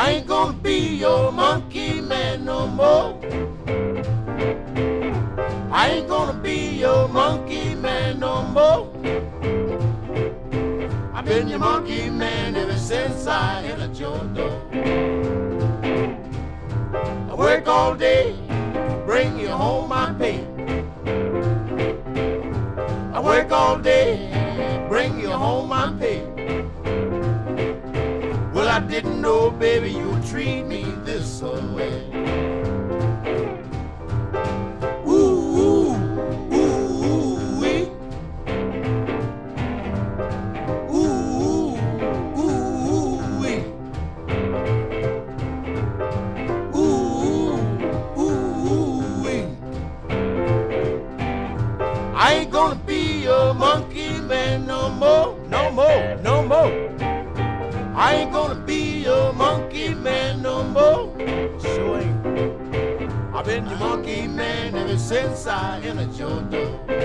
I ain't gonna be your monkey man no more. I ain't gonna be your monkey man no more. I've been your monkey man ever since I entered your door. I work all day, bring you home my pay. I work all day, bring you home my pay. Well, I didn't monkey man no more, no more, no more. I ain't gonna be a monkey man no more. Sure ain't. I've been your monkey man ever since I entered your door.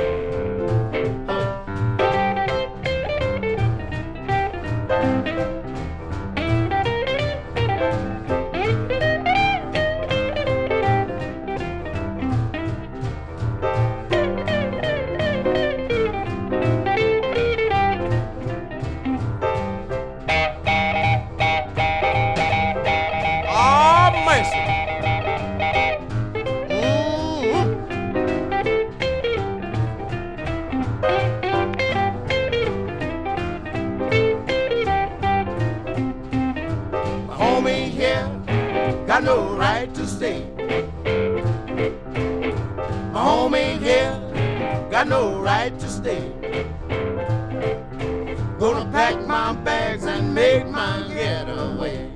Here, got no right to stay. My home ain't here, got no right to stay. Gonna pack my bags and make my getaway.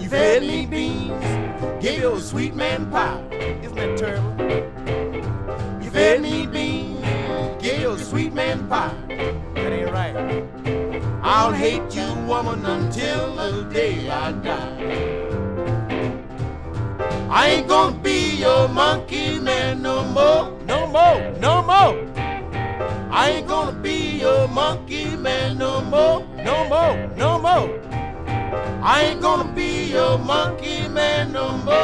You fed me beans, gave your sweet man pie. Isn't that terrible? You fed me beans, gave your sweet man pie. I'll hate you, woman, until the day I die. I ain't gonna be your monkey man no more, no more, no more. I ain't gonna be your monkey man no more, no more, no more. I ain't gonna be your monkey man no more.